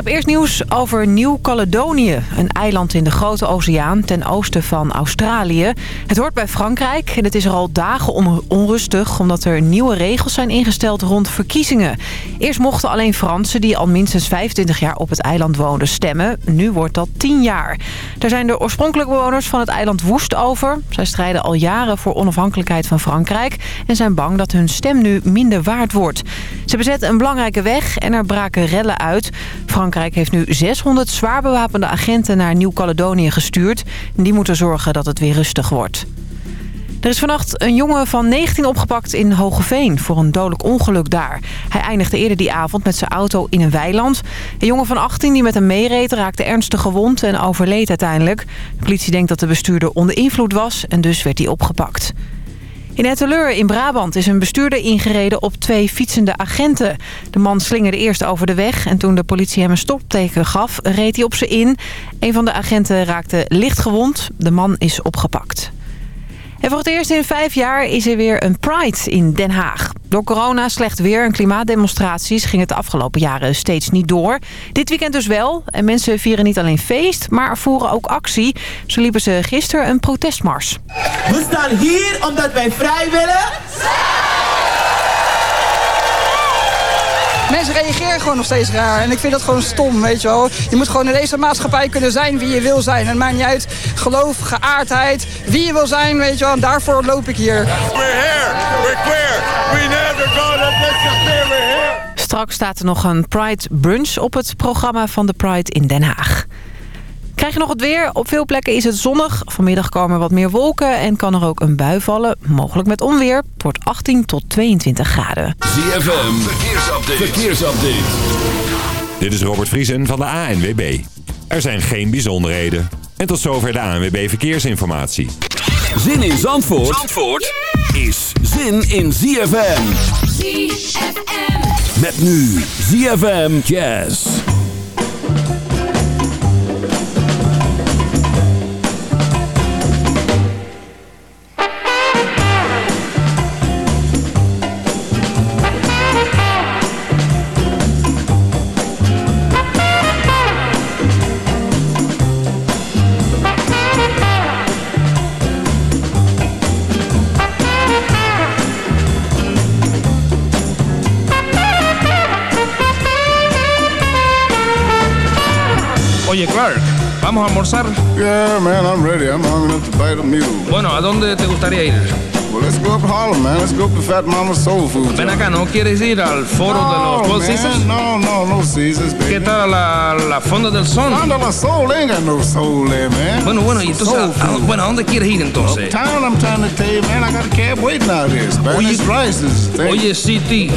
Heb eerst nieuws over Nieuw-Caledonië. Een eiland in de Grote Oceaan ten oosten van Australië. Het hoort bij Frankrijk en het is er al dagen onrustig... omdat er nieuwe regels zijn ingesteld rond verkiezingen. Eerst mochten alleen Fransen die al minstens 25 jaar op het eiland woonden stemmen. Nu wordt dat 10 jaar. Daar zijn de oorspronkelijke bewoners van het eiland woest over. Zij strijden al jaren voor onafhankelijkheid van Frankrijk... en zijn bang dat hun stem nu minder waard wordt. Ze bezetten een belangrijke weg en er braken rellen uit... Frankrijk heeft nu 600 zwaar bewapende agenten naar Nieuw-Caledonië gestuurd. Die moeten zorgen dat het weer rustig wordt. Er is vannacht een jongen van 19 opgepakt in Hogeveen voor een dodelijk ongeluk daar. Hij eindigde eerder die avond met zijn auto in een weiland. Een jongen van 18 die met hem meereed raakte ernstig gewond en overleed uiteindelijk. De politie denkt dat de bestuurder onder invloed was en dus werd hij opgepakt. In Etteleur in Brabant is een bestuurder ingereden op twee fietsende agenten. De man slingerde eerst over de weg en toen de politie hem een stopteken gaf, reed hij op ze in. Een van de agenten raakte licht gewond. De man is opgepakt. En voor het eerst in vijf jaar is er weer een Pride in Den Haag. Door corona, slecht weer en klimaatdemonstraties ging het de afgelopen jaren steeds niet door. Dit weekend dus wel. En mensen vieren niet alleen feest, maar voeren ook actie. Zo liepen ze gisteren een protestmars. We staan hier omdat wij vrij willen. Mensen reageren gewoon nog steeds raar. En ik vind dat gewoon stom, weet je wel. Je moet gewoon in deze maatschappij kunnen zijn wie je wil zijn. En het maakt niet uit geloof, geaardheid, wie je wil zijn, weet je wel. En daarvoor loop ik hier. We're here, we're queer, we never gonna disappear, we're here. Straks staat er nog een Pride Brunch op het programma van de Pride in Den Haag. Krijg je nog het weer? Op veel plekken is het zonnig. Vanmiddag komen er wat meer wolken en kan er ook een bui vallen. Mogelijk met onweer. Het wordt 18 tot 22 graden. ZFM, verkeersupdate. verkeersupdate. Dit is Robert Vriesen van de ANWB. Er zijn geen bijzonderheden. En tot zover de ANWB Verkeersinformatie. Zin in Zandvoort, Zandvoort is zin in ZFM. ZFM. Met nu ZFM Jazz. Oye, ¿vamos a almorzar? Yeah, man, I'm ready. I'm hungry enough to bite a mule. Bueno, ¿a dónde te gustaría ir? Well, let's go up Harlem, man. Let's go up to Fat Mama's Soul Food. Ven acá, ¿no quieres ir al foro de los no, Four. Seasons? No, no, no Caesars, baby. ¿Qué tal la, la Fonda del Sol? Fonda la Soul, they ain't got no soul there, man. Bueno, bueno, y entonces, ¿a, bueno, ¿a dónde quieres ir entonces? Uptown, I'm trying to tell you, man, I got a cab waiting out here. Spanish rice is. Oye, City,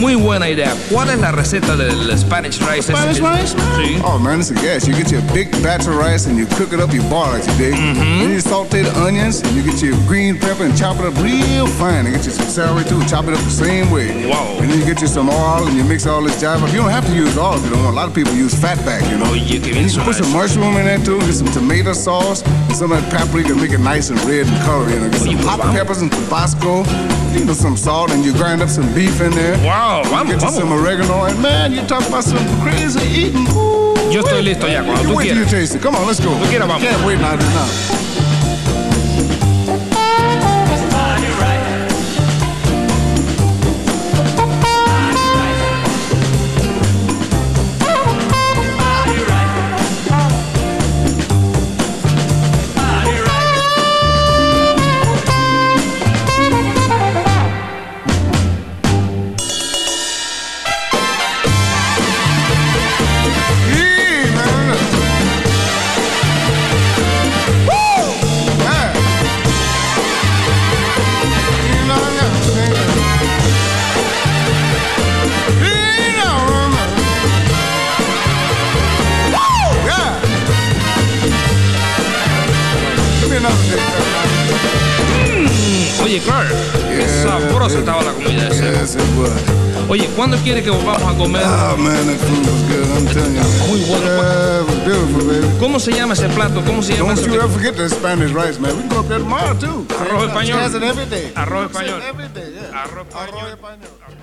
muy buena idea. ¿Cuál es la receta del Spanish rice? Spanish rice, man? Sí. Oh, man, it's a gas. You get your big batch of rice and you cook it up, you boil it, you dig? Mm-hmm. Then you saute the onions and you get your green pepper and chop it up real fine. And get you some celery too, chop it up the same way. Wow. And then you get you some oil and you mix all this jive up. You don't have to use oil if you don't want. A lot of people use fat back, you know. Oh, Oye, qué And you put some mushroom in there too, get some tomato sauce and some of that paprika, make it nice and red and color, you know. Get Oye, some hot peppers and Tabasco, you know, some salt and you grind up some beef in there. Wow, vamos, Get you some oregano and man, you talk about some crazy eating. Ooh, Yo estoy listo ya, cuando You tú you quieras. Come on, let's go. quieras, vamos. Can't wait now. now. Quieres que a comer? Oh, man, that food was good. I'm telling you. Muy bueno. Yeah, it was beautiful, baby. ¿Cómo se llama ese plato? ¿Cómo se llama Don't you ever forget that Spanish rice, man. We can go up there tomorrow, too. Arroz español. Jazz it every day. Arroz español.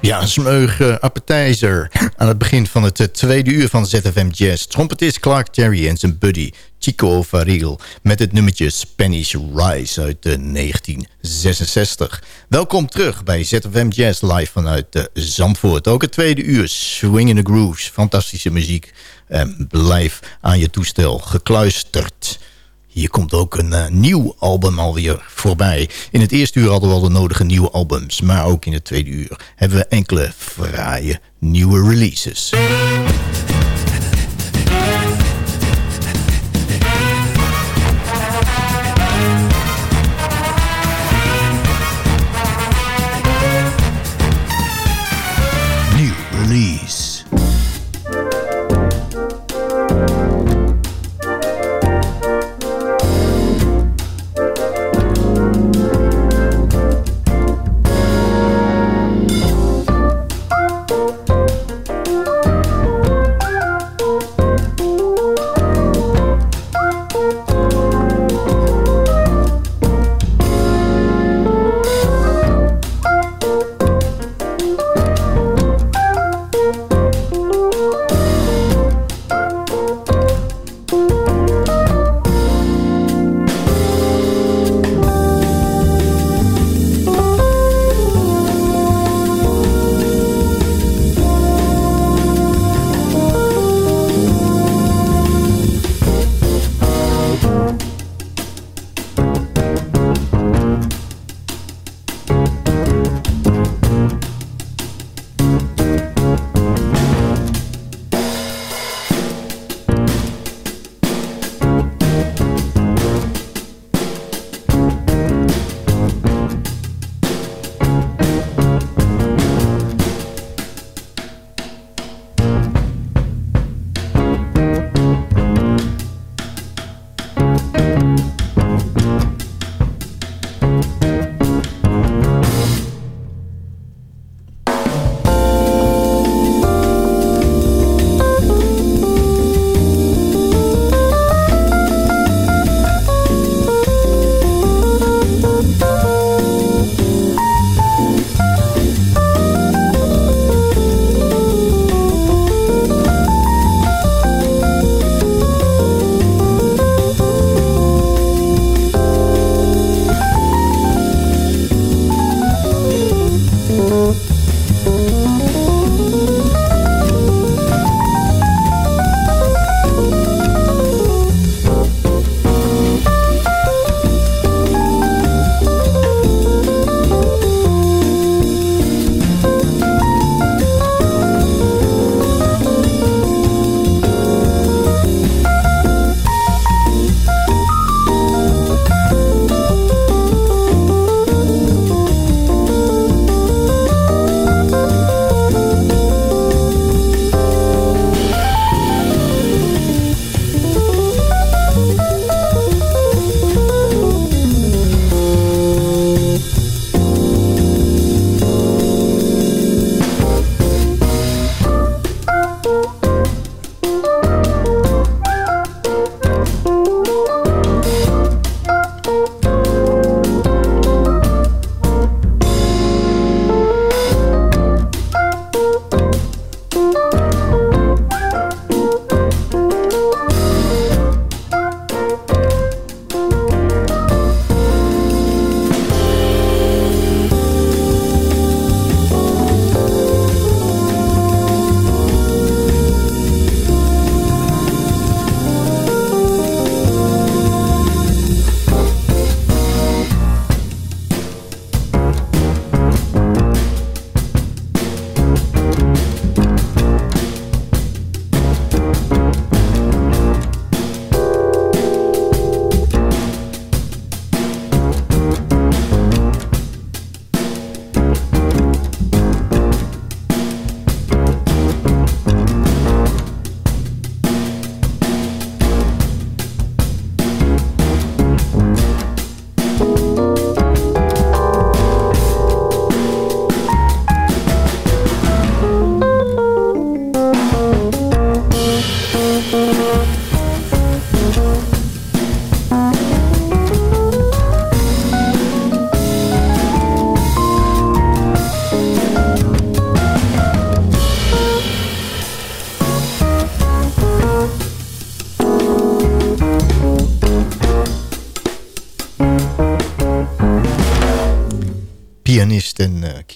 Ja, een smeuige appetizer aan het begin van het eh, tweede uur van ZFM Jazz. Trompetist Clark Terry en zijn buddy Chico Faril met het nummertje Spanish Rise uit de 1966. Welkom terug bij ZFM Jazz live vanuit de eh, Zandvoort. Ook het tweede uur, Swing in the Grooves, fantastische muziek. En blijf aan je toestel gekluisterd. Hier komt ook een uh, nieuw album alweer voorbij. In het eerste uur hadden we al de nodige nieuwe albums. Maar ook in het tweede uur hebben we enkele fraaie nieuwe releases.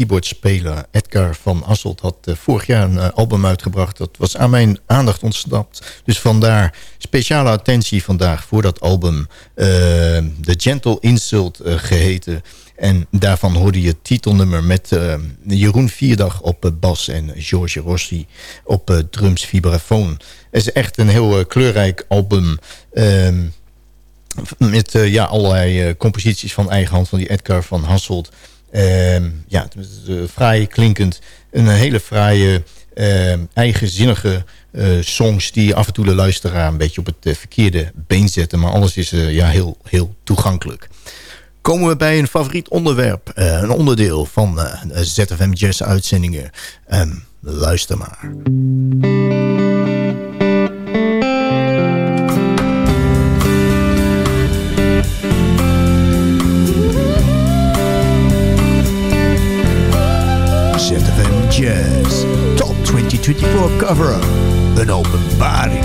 Keyboardspeler Edgar van Asselt had uh, vorig jaar een uh, album uitgebracht. Dat was aan mijn aandacht ontsnapt. Dus vandaar speciale attentie vandaag voor dat album. The Gentle Insult geheten. En daarvan hoorde je titelnummer met Jeroen Vierdag op bas en George Rossi op drums vibrafoon. Het is echt een heel kleurrijk album. Ehm, met ja, allerlei composities van eigen hand van die Edgar van Hasselt. Uh, ja, uh, fraai klinkend. Een hele fraaie, ehm, eigenzinnige songs die af en toe de luisteraar een beetje op het verkeerde been zetten. Maar alles is ja, heel, heel toegankelijk. Komen we bij een favoriet onderwerp. een onderdeel van ZFM Jazz uitzendingen. luister maar. FM Jazz. Top 2024 cover-up. An Open Body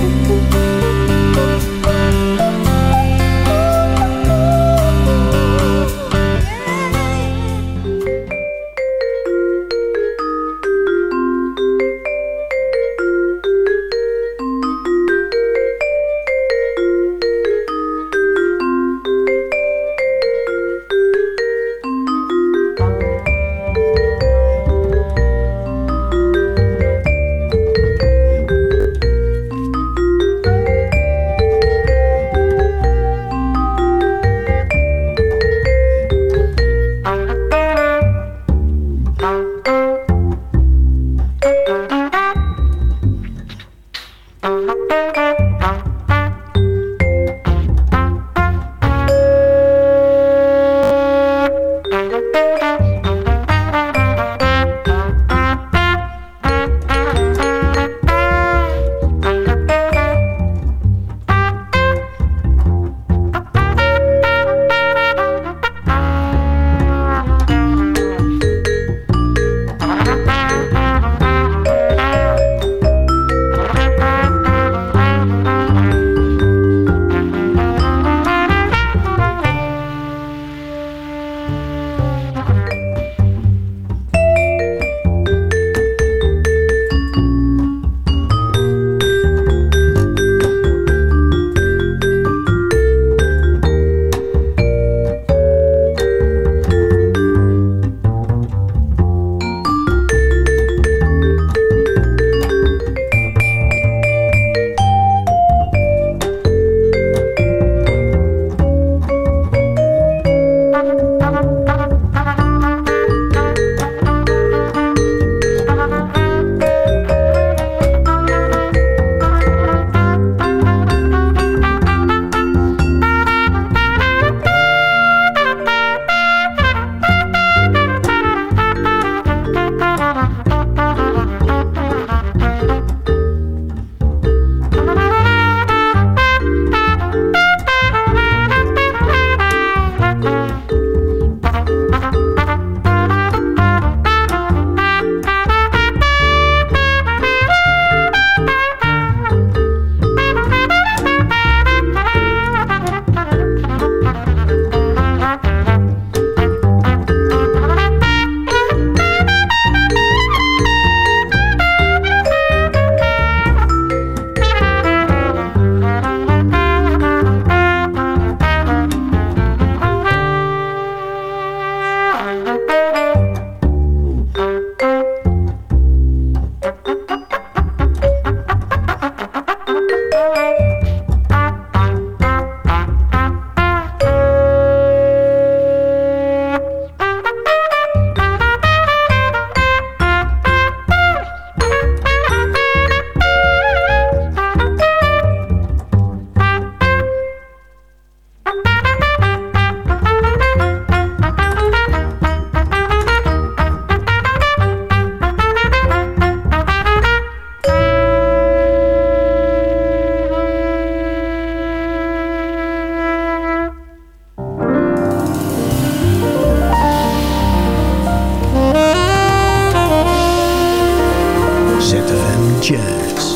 ZFM Jazz.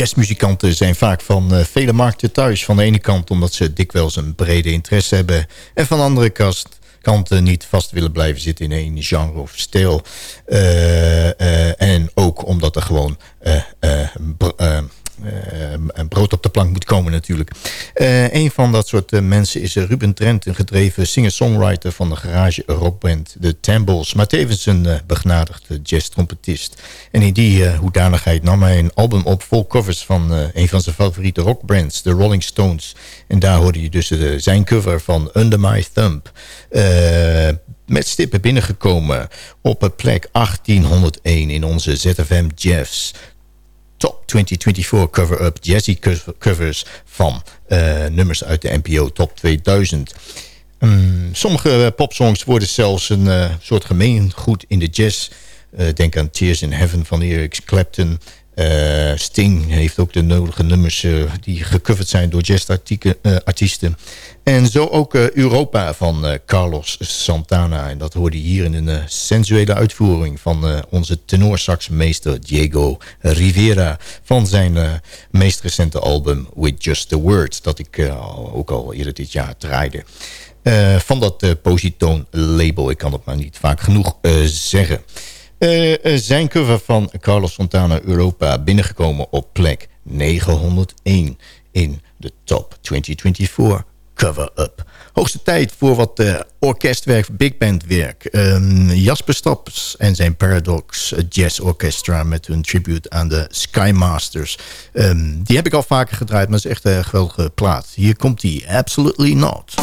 Jazzmuzikanten zijn vaak van uh, vele markten thuis. Van de ene kant omdat ze dikwijls een brede interesse hebben. En van de andere kant kanten niet vast willen blijven zitten in één genre of stijl. en ook omdat er gewoon brood op de plank moet komen natuurlijk. Uh, een van dat soort uh, mensen is Ruben Trent, een gedreven singer-songwriter van de garage rockband The Tambles, maar tevens een begnadigde jazz-trompetist. En in die hoedanigheid nam hij een album op vol covers van een van zijn favoriete rockbands, The Rolling Stones. En daar hoorde je dus zijn cover van Under My Thumb met stippen binnengekomen op plek 1801 in onze ZFM Jazz Top 2024 cover-up jazzy covers van uh, nummers uit de NPO Top 2000. Um, sommige popsongs worden zelfs een uh, soort gemeengoed in de jazz. Denk aan Tears in Heaven van Eric Clapton. Uh, Sting heeft ook de nodige nummers uh, die gecoverd zijn door jazzartiesten. Uh, en zo ook Europa van Carlos Santana. En dat hoorde je hier in een sensuele uitvoering van onze tenorsaxmeester Diego Rivera. Van zijn meest recente album With Just The Words. Dat ik ook al eerder dit jaar draaide. van dat Positone label. Ik kan het maar niet vaak genoeg zeggen. Uh, zijn cover van Carlos Fontana Europa binnengekomen op plek 901 in de top 2024 cover-up. Hoogste tijd voor wat uh, orkestwerk, big band werk. Um, Jasper Staps en zijn Paradox Jazz Orchestra met hun tribute aan de Skymasters. Um, die heb ik al vaker gedraaid, maar is echt een geweldige plaat. Hier komt die, Absolutely Not.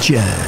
Jazz.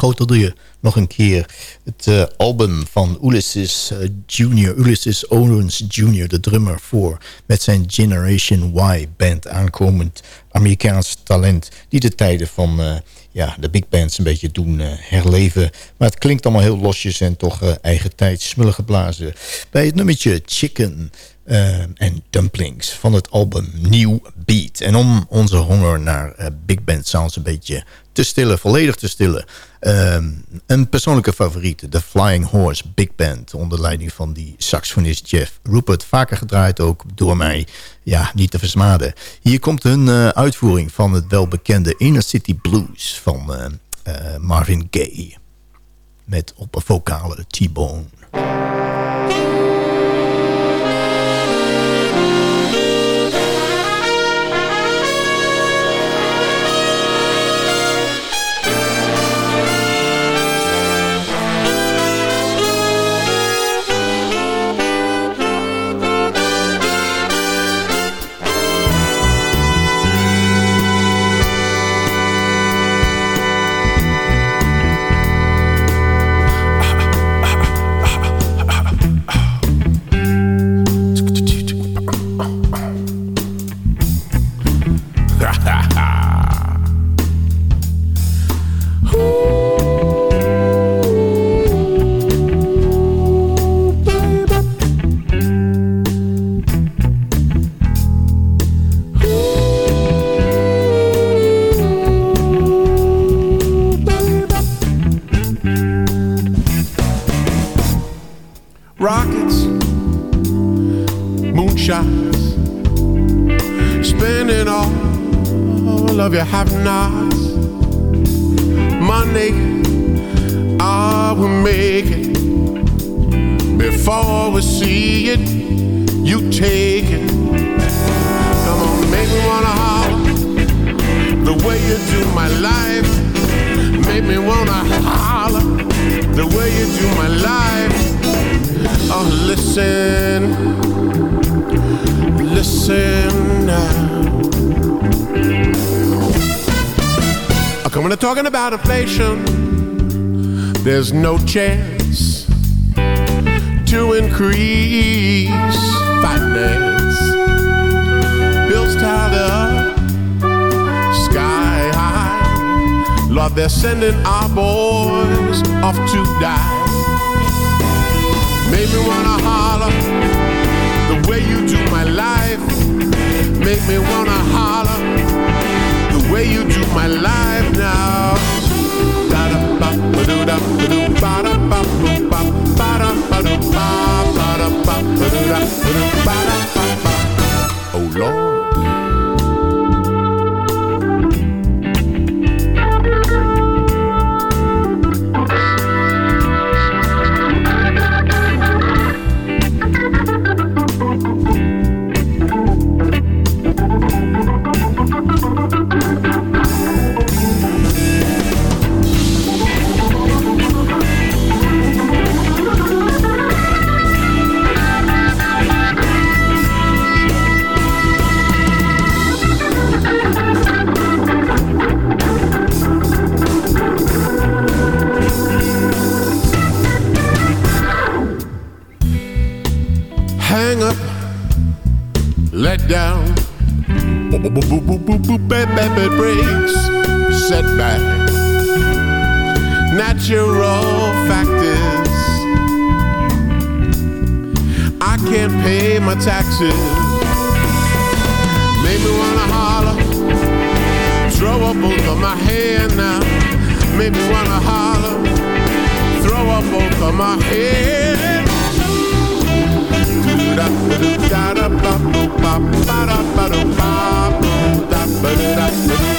Schotelde je nog een keer het eh, album van Ulysses uh, Jr., Ulysses Owens Jr., de drummer voor, met zijn Generation Y band aankomend Amerikaans talent, die de tijden van uh, ja, de big bands een beetje doen herleven. Maar het klinkt allemaal heel losjes en toch eigen tijd smullen geblazen. Bij het nummertje Chicken en Dumplings van het album New Beat. En om onze honger naar big band sounds een beetje te stillen, volledig te stillen. Um, een persoonlijke favoriet, de Flying Horse Big Band... onder leiding van die saxofonist Jeff Rupert. Vaker gedraaid ook door mij, ja, niet te versmaden. Hier komt een uh, uitvoering van het welbekende Inner City Blues... van uh, uh, Marvin Gaye. Met op vocale T-Bone. There's no chance to increase finance. Bills tied up, sky high. Lord, they're sending our boys off to die. Make me wanna holler the way you do my life make me wanna holler. The way you do my life now. Da da ba ba do da ba do ba da ba ba ba ba da ba ba ba da ba ba do da ba ba ba ba. Oh Lord. Breaks, setback, natural factors. I can't pay my taxes. Make me wanna holler, throw up both of my hands now. Make me wanna holler, throw up both of my. Do da da da da ba ba ba da ba da ba Ba-da-da.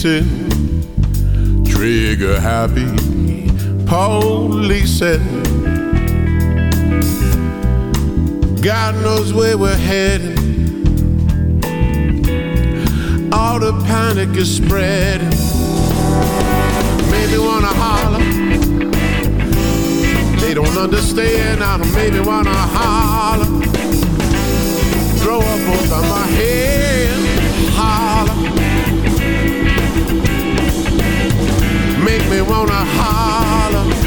Trigger happy, police. God knows where we're heading. All the panic is spreading. Made me wanna holler. They don't understand. I don't maybe wanna holler. Throw up of my head, holler. Me wanna holler.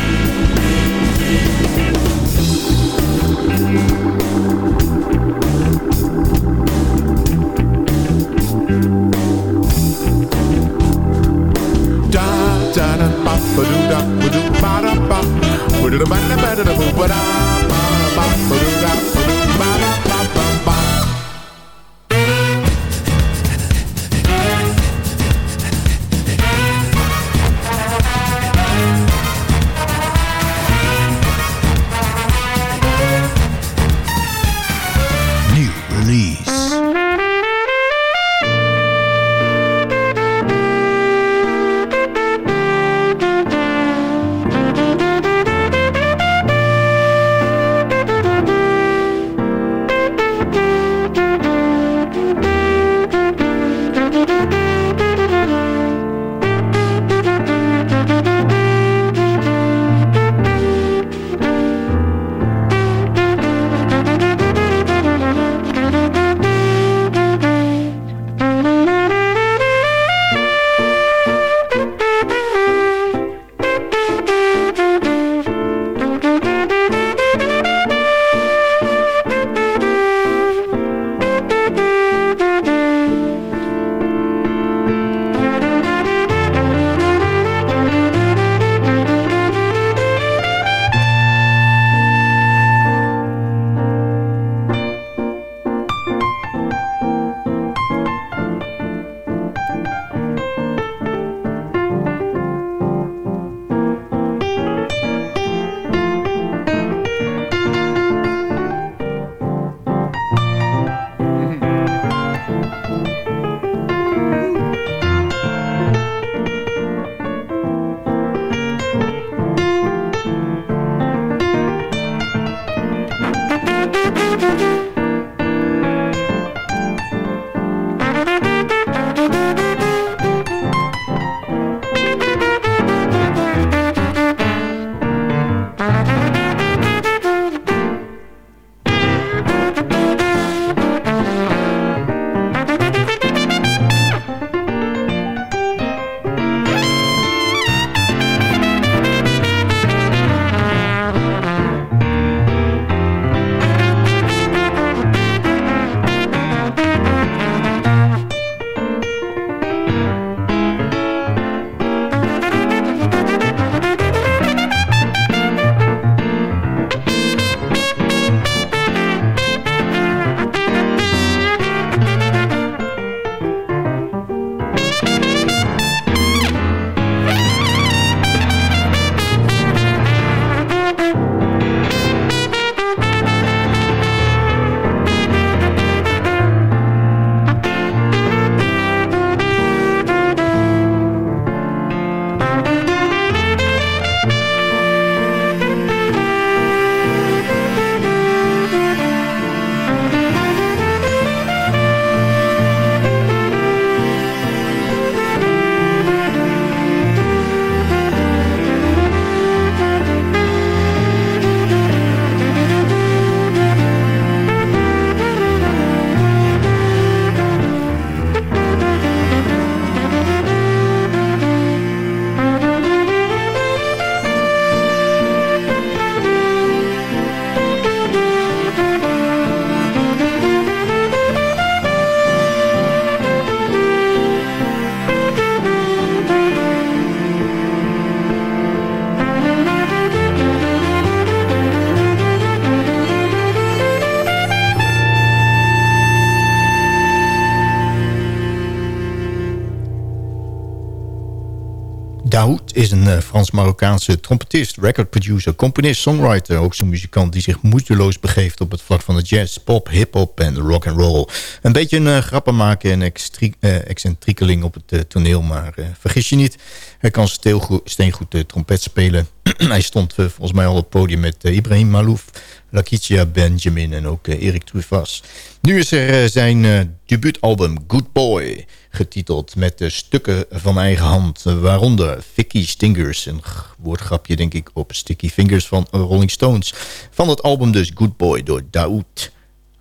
Een uh, Frans-Marokkaanse trompetist, recordproducer, componist, songwriter. Ook zo'n muzikant die zich moeiteloos begeeft op het vlak van de jazz, pop, hip-hop en rock and roll. Een beetje een uh, grappen maken en excentriekeling op het toneel, maar vergis je niet. Hij kan steengoed trompet spelen. hij stond volgens mij al op het podium met Ibrahim Malouf, Lakitia Benjamin en ook Erik Truffas. Nu is er zijn debuutalbum Good Boy getiteld met de stukken van eigen hand. Waaronder Vicky Stingers, een woordgrapje denk ik op Sticky Fingers van Rolling Stones. Van het album dus Good Boy door Daoud.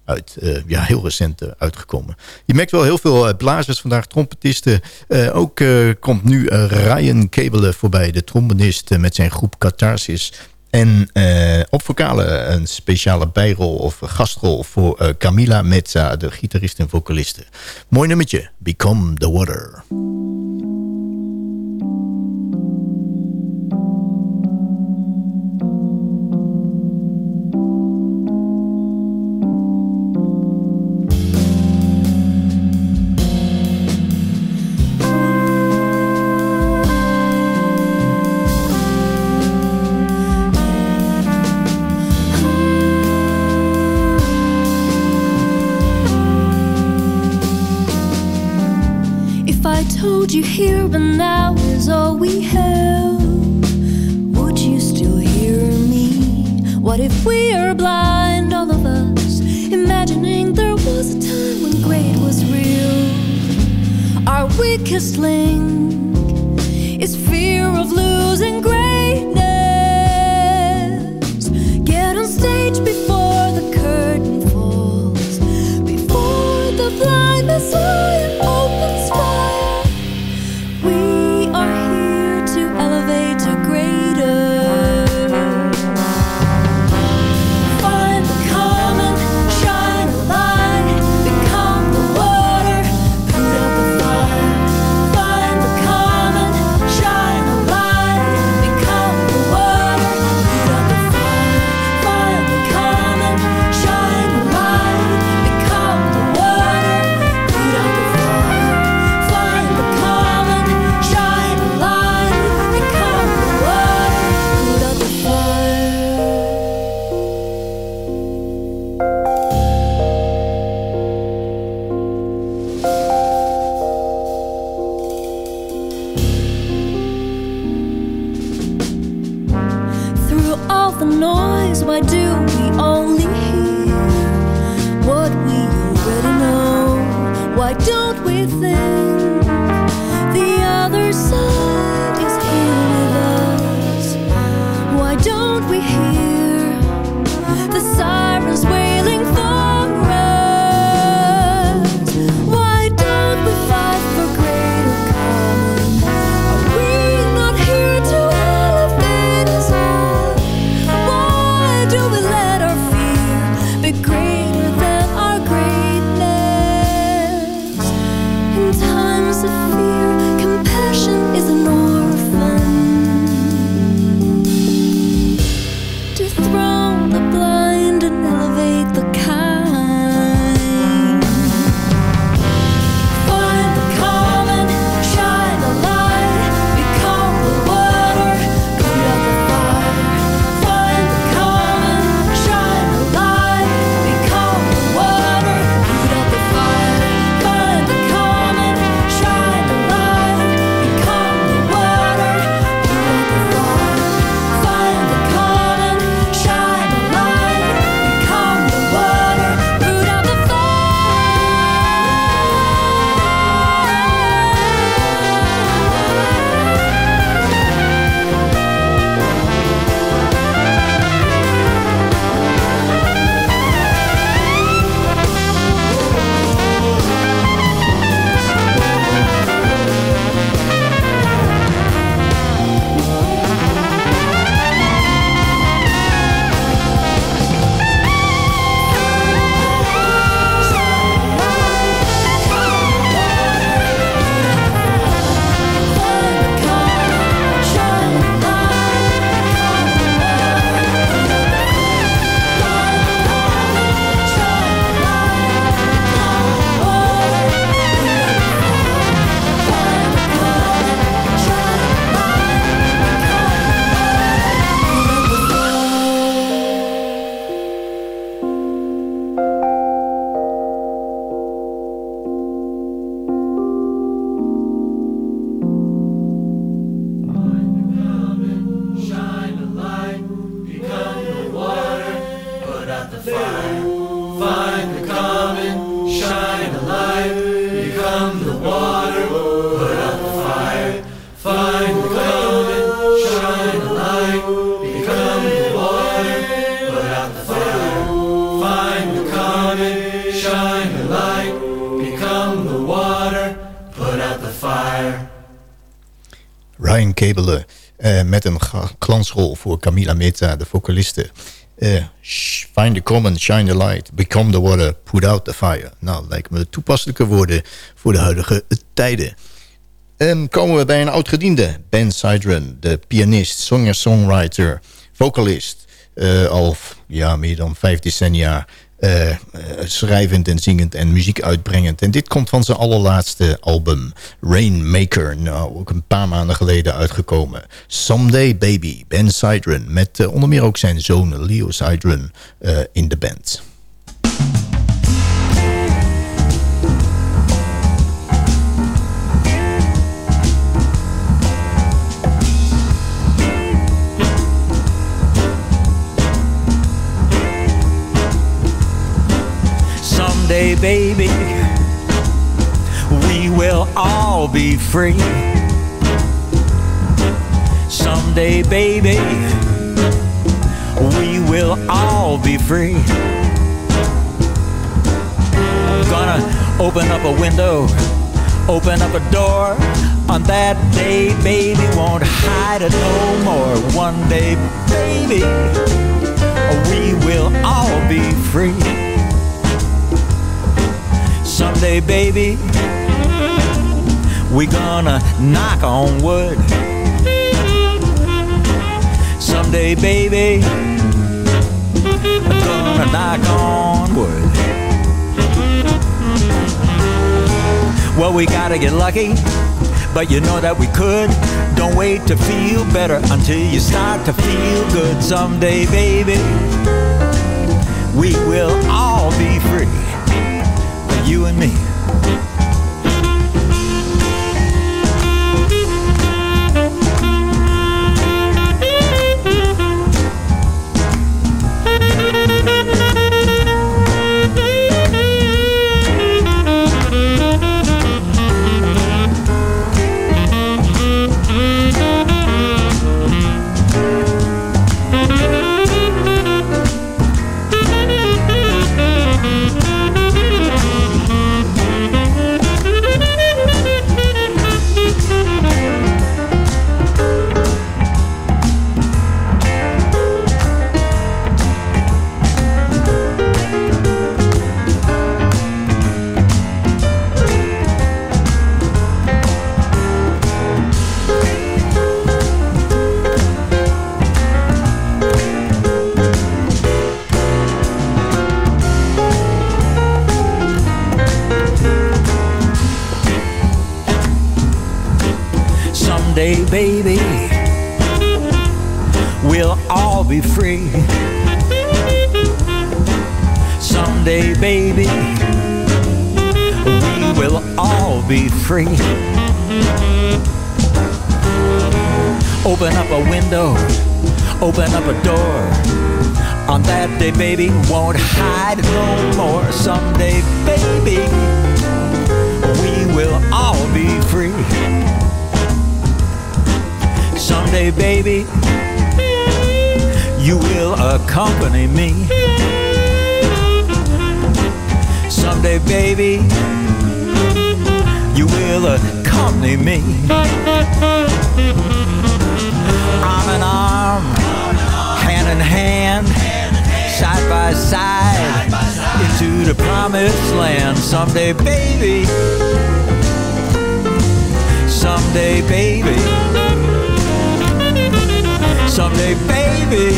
Uit, uh, ja, heel recent uh, uitgekomen. Je merkt wel heel veel uh, blazers vandaag, trompetisten. ook komt nu Ryan Kabelen voorbij, de trombonist met zijn groep Catharsis. En uh, op vocalen een speciale bijrol of gastrol voor uh, Camila Mezza, de gitarist en vocaliste. Mooi nummertje, Become the Water. Told you here, but now is all we have. Would you still hear me? What if we are blind, all of us, imagining there was a time when great was real? Our weakest link is fear of losing greatness. Get on stage before the curtain falls, before the blindness opens Eh, met een glansrol voor Camila Meta, de vocaliste. Eh, find the common, shine the light, become the water, put out the fire. Nou, lijkt me toepasselijke woorden voor de huidige tijden. En komen we bij een oud-gediende, Ben Sidran, de pianist, zanger-songwriter, vocalist. eh, al ja, meer dan vijf decennia eh, eh, schrijvend en zingend en muziek uitbrengend. En dit komt van zijn allerlaatste album, Rainmaker. Nou, ook een paar maanden geleden uitgekomen. Someday Baby, Ben Sidran. Met eh, onder meer ook zijn zoon Leo Sidran in de band. Someday, baby, we will all be free. Someday, baby, we will all be free. Gonna open up a window, open up a door. On that day, baby, won't hide it no more. One day, baby, we will all be free. Someday, baby, we gonna knock on wood. Someday, baby, I'm gonna knock on wood. Well, we gotta get lucky, but you know that we could. Don't wait to feel better until you start to feel good. Someday, baby, we will all be free you and me. All be free. Open up a window, open up a door. On that day, baby, won't hide no more. Someday, baby, we will all be free. Someday, baby, you will accompany me. Someday, baby, will accompany me. Arm in arm, hand in hand, side by side, into the promised land. Someday, baby, someday, baby. Someday, baby,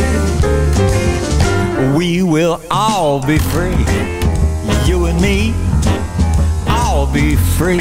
we will all be free. You and me, all be free.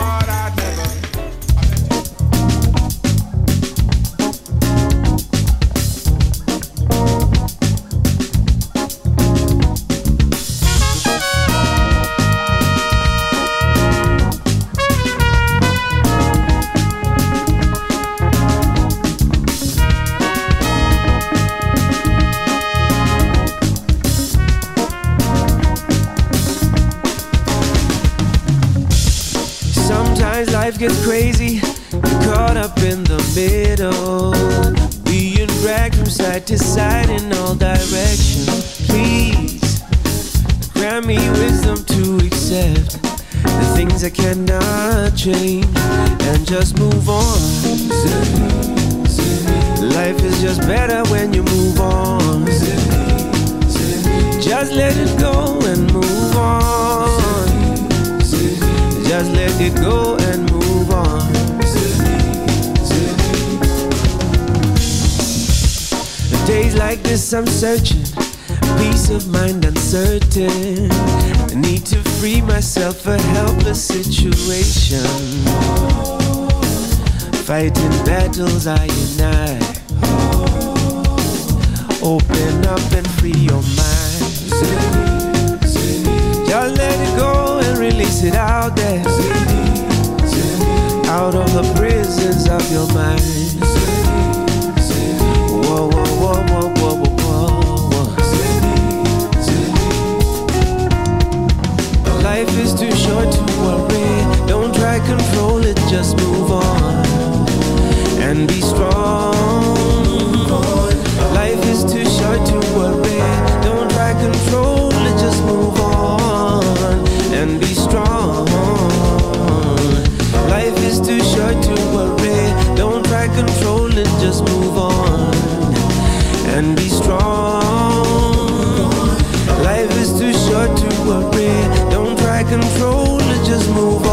middle. Being dragged from side to side in all directions. Please, grant me wisdom to accept the things I cannot change and just move on. Life is just better when you move on. Just let it go and move on. Just let it go Days like this, I'm searching. Peace of mind uncertain. I need to free myself a helpless situation. Fighting battles I I. Open up and free your mind. Just let it go and release it out there. Out of the prisons of your mind. Control it, just move on move on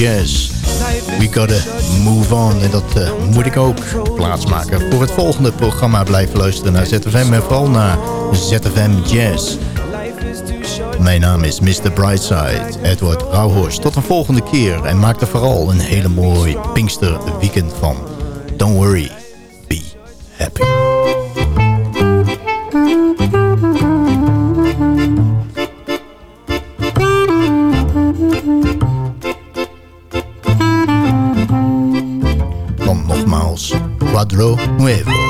Jazz. We gotta move on. En dat eh, moet ik ook plaatsmaken. Voor het volgende programma blijven luisteren naar ZFM. En vooral naar ZFM Jazz. Mijn naam is Mr. Brightside, Edward Rauhorst. Tot een volgende keer. En maak er vooral een hele mooi Pinkster weekend van. Don't worry, Quadro Nuevo.